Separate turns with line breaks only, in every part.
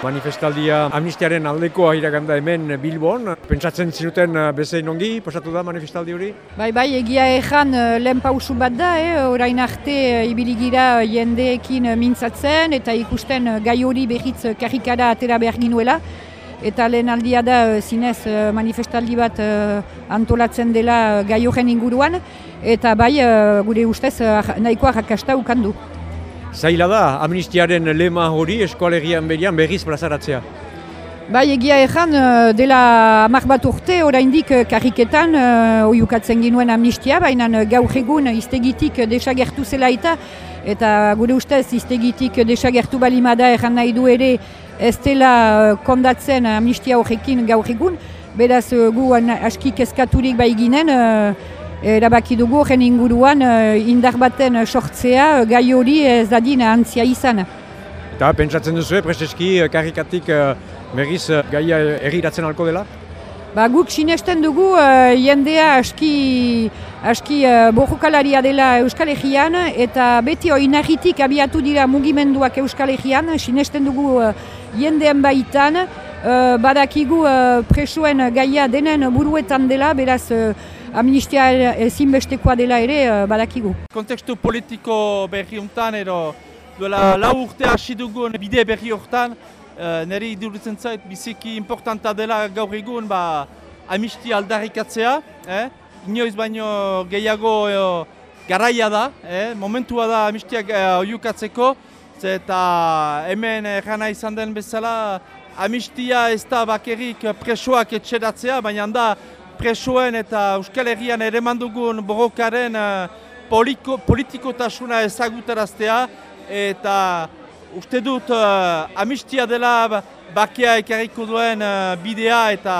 Manifestaldia amnistiaren aldekoa iraganda hemen Bilbon. Pentsatzen zinuten bezein ongi, pasatu da manifestaldi hori?
Bai, bai, egia ezan lehen pausu bat da, eh? orain arte ibiligira jendeekin mintzatzen eta ikusten gai hori behitz karikara atera behar ginuela. Eta lehen aldia da zinez manifestaldi bat antolatzen dela gai horren inguruan. Eta bai, gure ustez nahikoa rakasta ukandu.
Zaila da, amnistiaren lema hori eskoalegian berian berriz plazaratzea.
Bai, egia ezan, dela amak bat urte, oraindik karriketan, oiukatzen ginuen amnistia, baina gaur egun iztegitik desagertu zela eta, eta gure ustez iztegitik desagertu balimada erran nahi du ere ez dela kondatzen amnistia horrekin gaur egun, beraz gu aski kezkaturik bai ginen, erabaki dugu horren inguruan indar baten sortzea gai hori ez dadin antzia izan.
Eta pentsatzen duzu, presteski karikatik berriz gaia erriratzen alko dela?
Ba, guk sinesten dugu jendea aski, aski borrokalaria dela Euskal Herrian eta beti oinarritik abiatu dira mugimenduak Euskal Herrian, sinesten dugu jendean baitan, badakigu presoen gaia denen buruetan dela, beraz amnistia ezinbestekoa dela ere badakigu.
Kontekstu politiko berri hontan edo duela lau urte hasi dugun bide berri hortan niri iduritzen zait biziki importanta dela gaur egun ba, amnistia aldarrikatzea. Eh? Inoiz baino gehiago garaia da, eh? momentua da amnistia oiukatzeko eta hemen jana izan den bezala amnistia ez da bakerik presoak etxeratzea, baina da presoen eta Euskal Herrian ere mandugun borrokaren uh, politikotasuna ezagutaraztea eta uste dut uh, amistia dela bakea ekarriko duen uh, bidea eta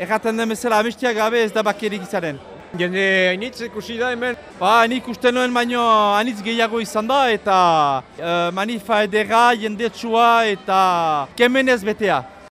erraten den bezala amistia gabe ez da bakerik izaren.
Jende hainitz ikusi da hemen?
Ba, nik uste nuen baino anitz gehiago izan da eta uh, manifa edera, jendetsua eta kemenez betea.